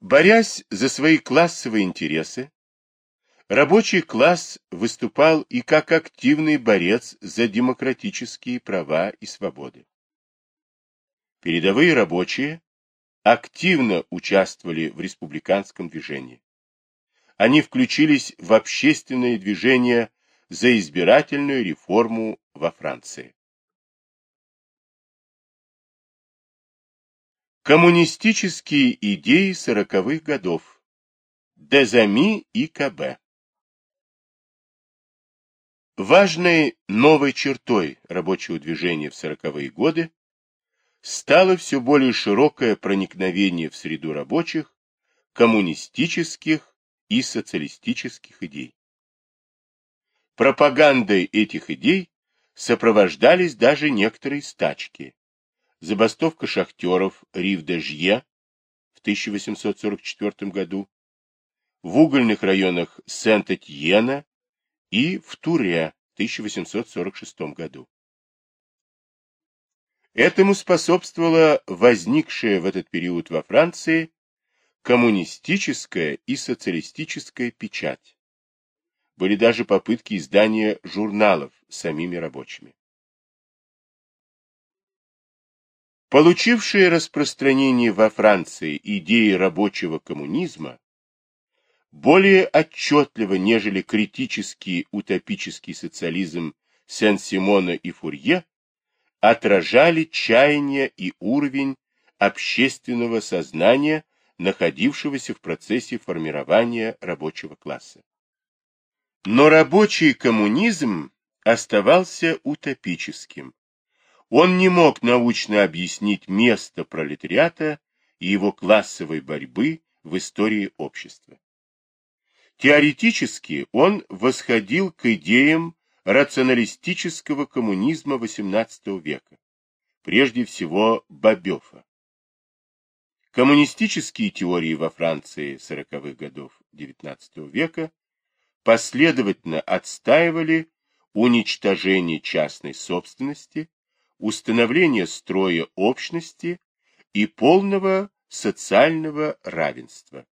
Борясь за свои классовые интересы, рабочий класс выступал и как активный борец за демократические права и свободы. Передовые рабочие активно участвовали в республиканском движении. Они включились в общественное движение за избирательную реформу во Франции. Коммунистические идеи сороковых годов. Дезами и КБ. Важной новой чертой рабочего движения в сороковые годы стало все более широкое проникновение в среду рабочих коммунистических и социалистических идей. Пропагандой этих идей сопровождались даже некоторые стачки, забастовка шахтеров Рив-де-Жье в 1844 году, в угольных районах Сент-Этьена и в Туре в 1846 году. Этому способствовала возникшая в этот период во Франции коммунистическая и социалистическая печать. Были даже попытки издания журналов самими рабочими. Получившие распространение во Франции идеи рабочего коммунизма более отчетливо, нежели критический утопический социализм Сен-Симона и Фурье, отражали чаяние и уровень общественного сознания, находившегося в процессе формирования рабочего класса. Но рабочий коммунизм оставался утопическим, он не мог научно объяснить место пролетариата и его классовой борьбы в истории общества. Теоретически он восходил к идеям рационалистического коммунизма XVIII века, прежде всего Бабёфа. Коммунистические теории во Франции 40-х годов XIX века последовательно отстаивали уничтожение частной собственности, установления строя общности и полного социального равенства.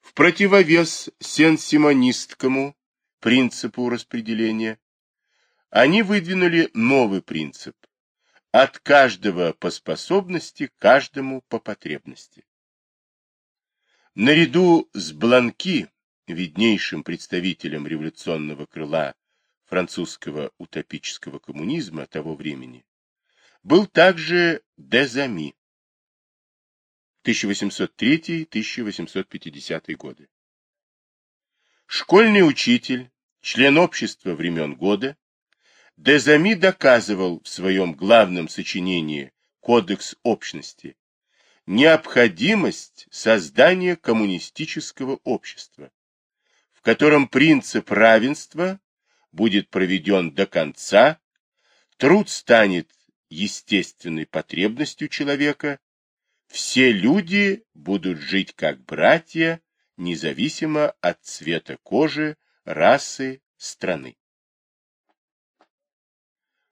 В противовес сенсимонистскому принципу распределения они выдвинули новый принцип от каждого по способности, каждому по потребности. Наряду с Бланки, виднейшим представителем революционного крыла французского утопического коммунизма того времени, был также Дезами 1803-1850 годы. Школьный учитель, член общества времен года, Дезами доказывал в своем главном сочинении «Кодекс общности» необходимость создания коммунистического общества, в котором принцип равенства будет проведен до конца, труд станет естественной потребностью человека, все люди будут жить как братья, независимо от цвета кожи, расы, страны.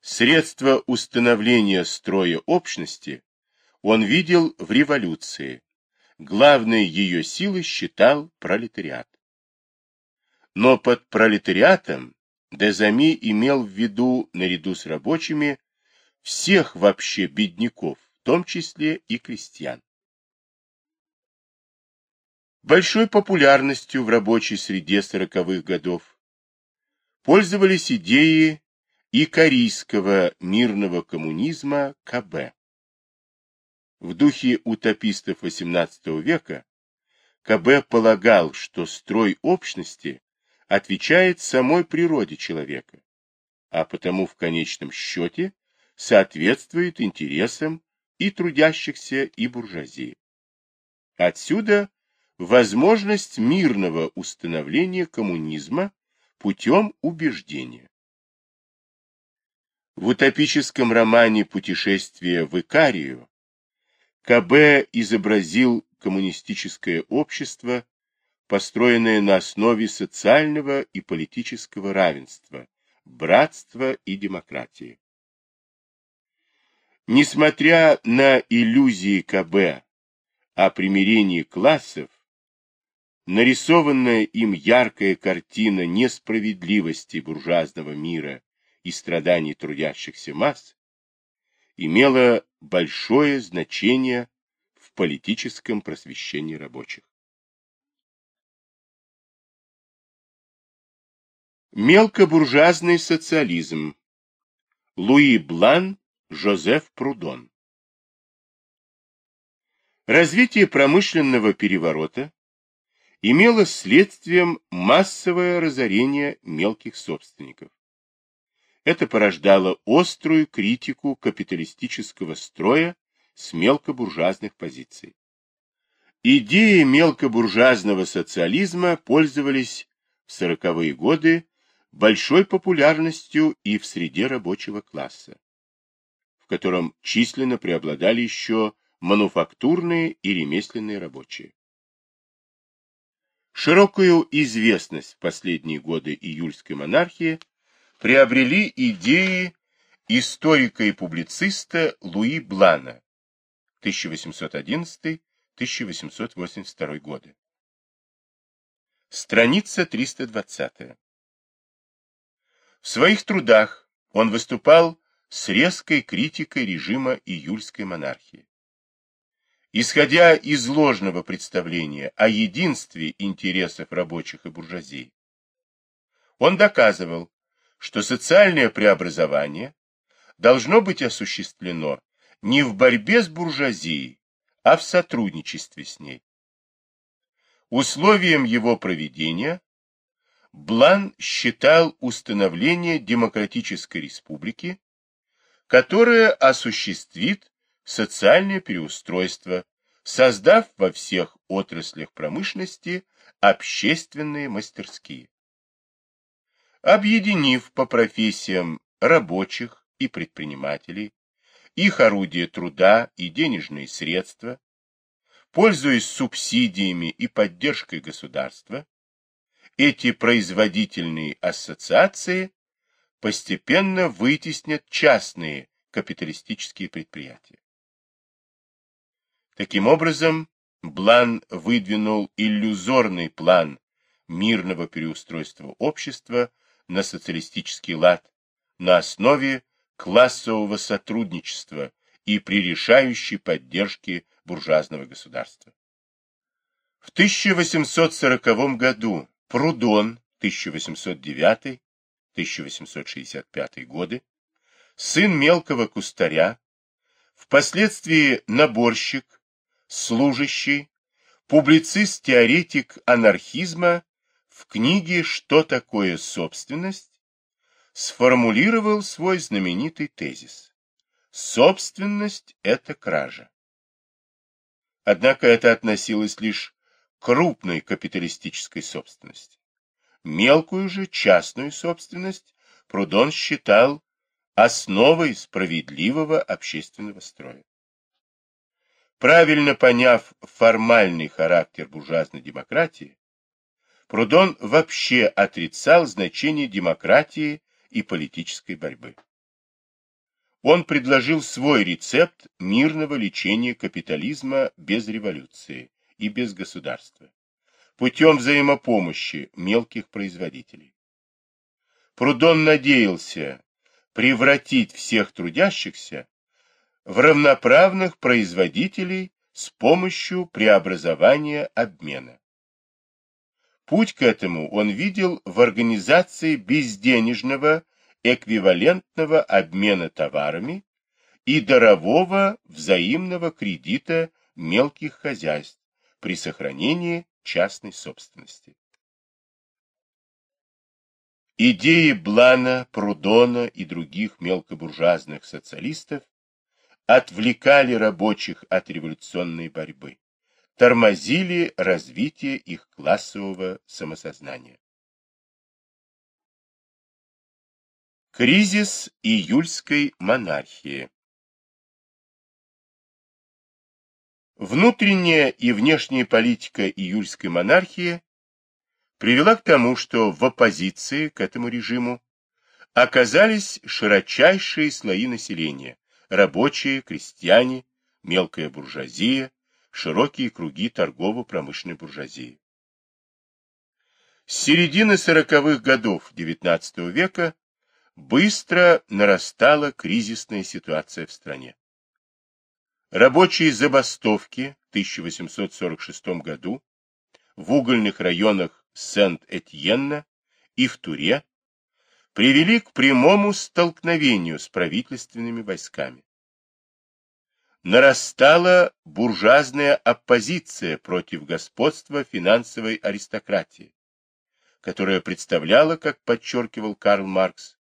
Средство установления строя общности он видел в революции. Главной ее силой считал пролетариат. Но под пролетариатом Дезами имел в виду, наряду с рабочими, всех вообще бедняков, в том числе и крестьян. Большой популярностью в рабочей среде сороковых годов пользовались идеи и корейского мирного коммунизма КБ. В духе утопистов XVIII века КБ полагал, что строй общности отвечает самой природе человека, а потому в конечном счете соответствует интересам и трудящихся, и буржуазии. Отсюда возможность мирного установления коммунизма путем убеждения. В утопическом романе «Путешествие в Икарию» КБ изобразил коммунистическое общество построенная на основе социального и политического равенства, братства и демократии. Несмотря на иллюзии КБ о примирении классов, нарисованная им яркая картина несправедливости буржуазного мира и страданий трудящихся масс, имела большое значение в политическом просвещении рабочих. Мелкобуржуазный социализм. Луи Блан, Жозеф Прудон. Развитие промышленного переворота имело следствием массовое разорение мелких собственников. Это порождало острую критику капиталистического строя с мелкобуржуазных позиций. Идеи мелкобуржуазного социализма пользовались в сороковые годы большой популярностью и в среде рабочего класса, в котором численно преобладали еще мануфактурные и ремесленные рабочие. Широкую известность в последние годы июльской монархии приобрели идеи историка и публициста Луи Блана 1811-1882 годы. Страница 320. В своих трудах он выступал с резкой критикой режима июльской монархии. Исходя из ложного представления о единстве интересов рабочих и буржуазии, он доказывал, что социальное преобразование должно быть осуществлено не в борьбе с буржуазией, а в сотрудничестве с ней. Условием его проведения Блан считал установление демократической республики, которая осуществит социальное переустройство, создав во всех отраслях промышленности общественные мастерские. Объединив по профессиям рабочих и предпринимателей, их орудия труда и денежные средства, пользуясь субсидиями и поддержкой государства, эти производительные ассоциации постепенно вытеснят частные капиталистические предприятия. Таким образом, Блан выдвинул иллюзорный план мирного переустройства общества на социалистический лад на основе классового сотрудничества и при решающей поддержке буржуазного государства. В 1840 году Прудон 1809-1865 годы, сын мелкого кустаря, впоследствии наборщик, служащий, публицист-теоретик анархизма в книге «Что такое собственность» сформулировал свой знаменитый тезис. Собственность – это кража. Однако это относилось лишь крупной капиталистической собственности. Мелкую же частную собственность Прудон считал основой справедливого общественного строя. Правильно поняв формальный характер буржуазной демократии, Прудон вообще отрицал значение демократии и политической борьбы. Он предложил свой рецепт мирного лечения капитализма без революции, и без государства, путем взаимопомощи мелких производителей. Прудон надеялся превратить всех трудящихся в равноправных производителей с помощью преобразования обмена. Путь к этому он видел в организации безденежного эквивалентного обмена товарами и дарового взаимного кредита мелких хозяйств, при сохранении частной собственности. Идеи Блана, Прудона и других мелкобуржуазных социалистов отвлекали рабочих от революционной борьбы, тормозили развитие их классового самосознания. Кризис июльской монархии Внутренняя и внешняя политика июльской монархии привела к тому, что в оппозиции к этому режиму оказались широчайшие слои населения – рабочие, крестьяне, мелкая буржуазия, широкие круги торгово-промышленной буржуазии. С середины сороковых годов XIX века быстро нарастала кризисная ситуация в стране. Рабочие забастовки в 1846 году в угольных районах Сент-Этьенна и в Туре привели к прямому столкновению с правительственными войсками. Нарастала буржуазная оппозиция против господства финансовой аристократии которая представляла, как подчеркивал Карл Маркс,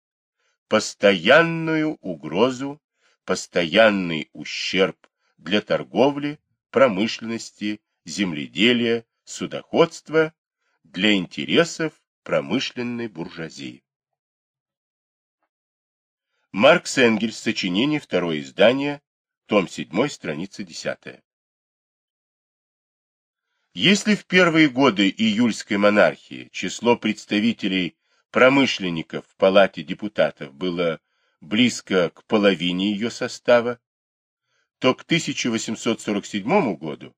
постоянную угрозу, постоянный ущерб для торговли, промышленности, земледелия, судоходства, для интересов промышленной буржуазии. Маркс Энгельс, сочинение, второе издание, том 7, страница 10. Если в первые годы июльской монархии число представителей промышленников в Палате депутатов было близко к половине ее состава, то к 1847 году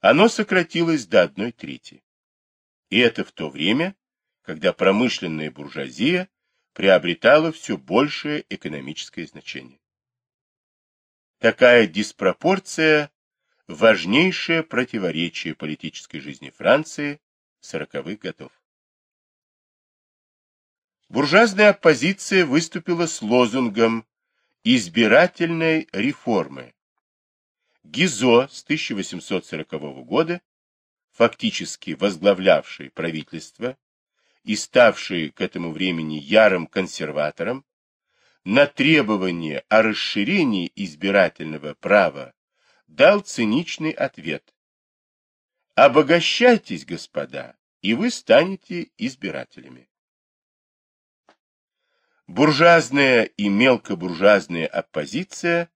оно сократилось до одной трети. И это в то время, когда промышленная буржуазия приобретала все большее экономическое значение. Такая диспропорция важнейшее противоречие политической жизни Франции сороковых годов. Буржуазная оппозиция выступила с лозунгом избирательной реформы. Гизо с 1840 года, фактически возглавлявший правительство и ставший к этому времени ярым консерватором, на требование о расширении избирательного права дал циничный ответ. Обогащайтесь, господа, и вы станете избирателями. Буржуазная и мелкобуржуазная оппозиция,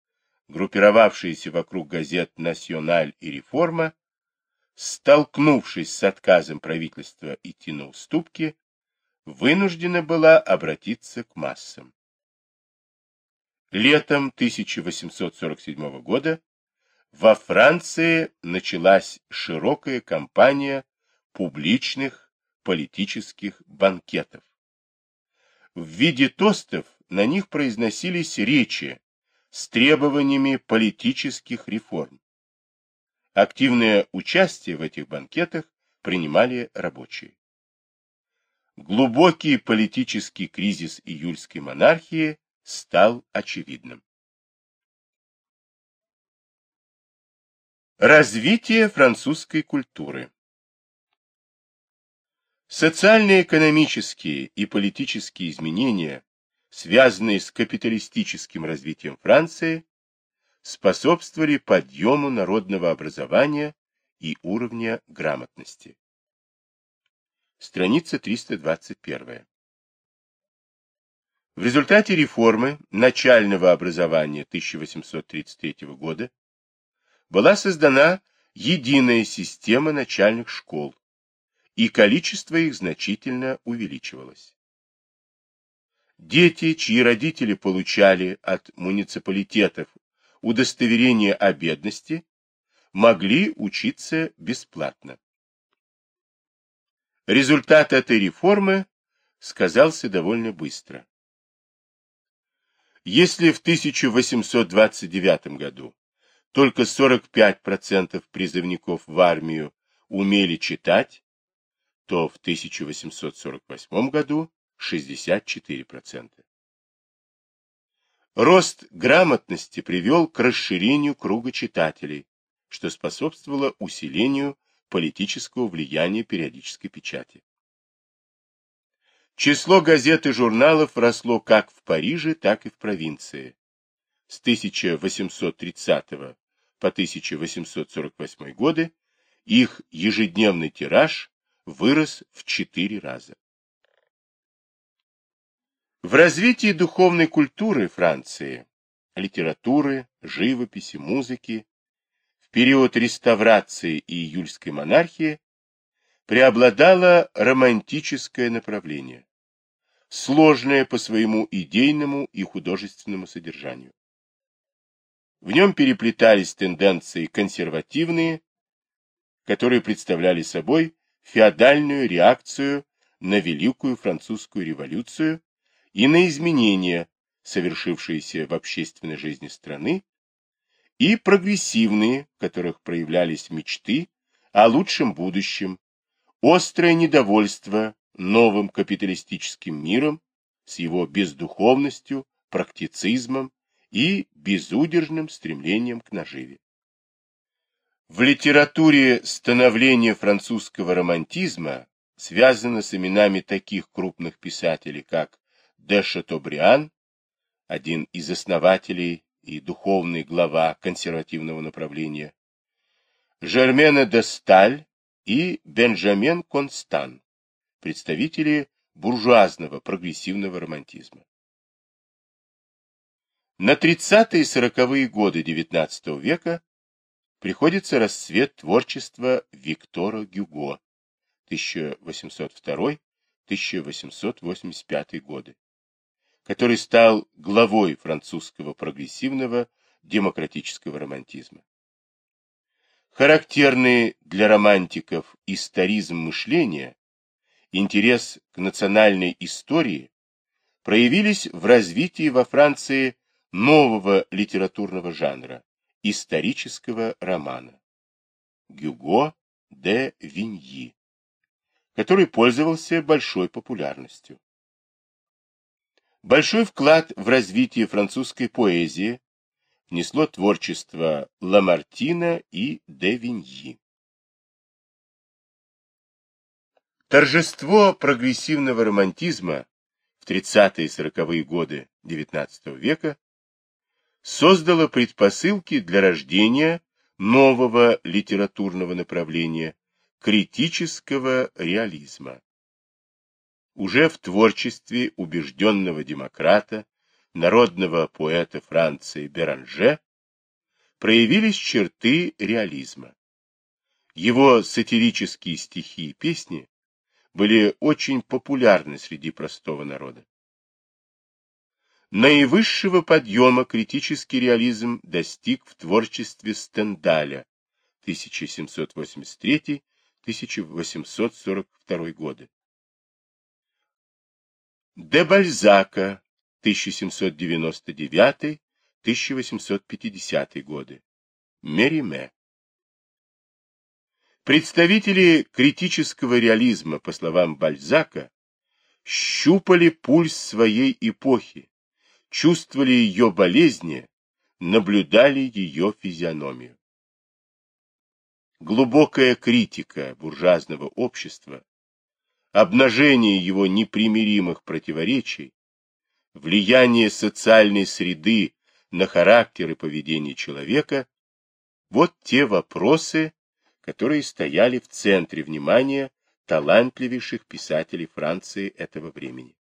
группировавшиеся вокруг газет «Националь» и «Реформа», столкнувшись с отказом правительства идти на уступки, вынуждена была обратиться к массам. Летом 1847 года во Франции началась широкая кампания публичных политических банкетов. В виде тостов на них произносились речи с требованиями политических реформ. Активное участие в этих банкетах принимали рабочие. Глубокий политический кризис июльской монархии стал очевидным. Развитие французской культуры Социально-экономические и политические изменения, связанные с капиталистическим развитием Франции, способствовали подъему народного образования и уровня грамотности. Страница 321. В результате реформы начального образования 1833 года была создана единая система начальных школ, и количество их значительно увеличивалось. Дети, чьи родители получали от муниципалитетов удостоверение о бедности, могли учиться бесплатно. Результат этой реформы сказался довольно быстро. Если в 1829 году только 45% призывников в армию умели читать, то в 1848 году 64%. Рост грамотности привел к расширению круга читателей, что способствовало усилению политического влияния периодической печати. Число газет и журналов росло как в Париже, так и в провинции. С 1830 по 1848 годы их ежедневный тираж вырос в четыре раза. В развитии духовной культуры Франции, литературы, живописи, музыки, в период реставрации и июльской монархии преобладало романтическое направление, сложное по своему идейному и художественному содержанию. В нем переплетались тенденции консервативные которые представляли собой феодальную реакцию на Великую Французскую революцию и на изменения, совершившиеся в общественной жизни страны, и прогрессивные, в которых проявлялись мечты о лучшем будущем, острое недовольство новым капиталистическим миром с его бездуховностью, практицизмом и безудержным стремлением к наживе. В литературе становление французского романтизма связано с именами таких крупных писателей, как де Шатобриан, один из основателей и духовный глава консервативного направления, Жермена де Сталь и Бенджамен Констан, представители буржуазного прогрессивного романтизма. На 30-е и 40-е годы XIX века приходится расцвет творчества Виктора Гюго 1802-1885 годы, который стал главой французского прогрессивного демократического романтизма. Характерный для романтиков историзм мышления, интерес к национальной истории проявились в развитии во Франции нового литературного жанра – исторического романа. Гюго де Виньи, который пользовался большой популярностью. Большой вклад в развитие французской поэзии внесло творчество Ламартина и де Виньи. Торжество прогрессивного романтизма в 30-е и 40-е годы XIX века создало предпосылки для рождения нового литературного направления критического реализма. Уже в творчестве убежденного демократа, народного поэта Франции Беранже проявились черты реализма. Его сатирические стихи и песни были очень популярны среди простого народа. Наивысшего подъема критический реализм достиг в творчестве Стендаля 1783-1842 годы. Де Бальзака 1799-1850 годы. Мериме. Представители критического реализма, по словам Бальзака, щупали пульс своей эпохи, чувствовали ее болезни, наблюдали ее физиономию. Глубокая критика буржуазного общества, обнажение его непримиримых противоречий, влияние социальной среды на характер и поведение человека – вот те вопросы, которые стояли в центре внимания талантливейших писателей Франции этого времени.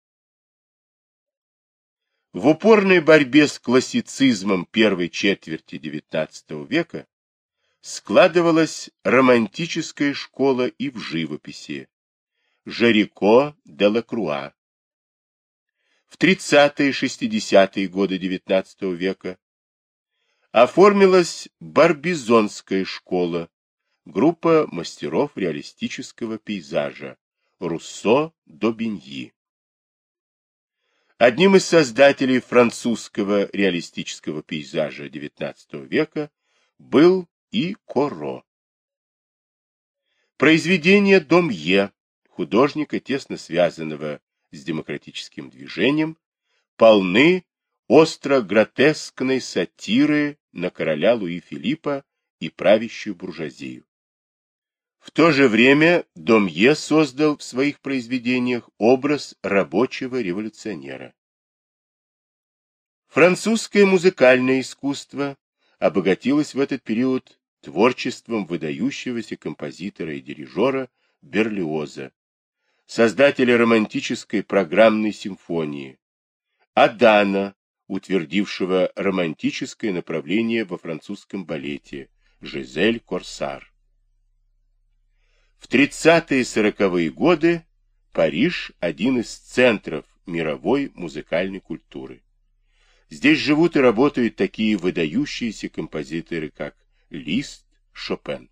В упорной борьбе с классицизмом первой четверти XIX века складывалась романтическая школа и в живописи Жарико де Лакруа. В 30-60-е годы XIX века оформилась Барбизонская школа, группа мастеров реалистического пейзажа Руссо до Беньи. Одним из создателей французского реалистического пейзажа XIX века был и Коро. Произведения Домье, художника, тесно связанного с демократическим движением, полны остро-гротескной сатиры на короля Луи Филиппа и правящую буржуазию. В то же время Домье создал в своих произведениях образ рабочего революционера. Французское музыкальное искусство обогатилось в этот период творчеством выдающегося композитора и дирижера Берлиоза, создателя романтической программной симфонии, Адана, утвердившего романтическое направление во французском балете, Жизель Корсар. В 30-е и 40-е годы Париж – один из центров мировой музыкальной культуры. Здесь живут и работают такие выдающиеся композиторы, как Лист, Шопен.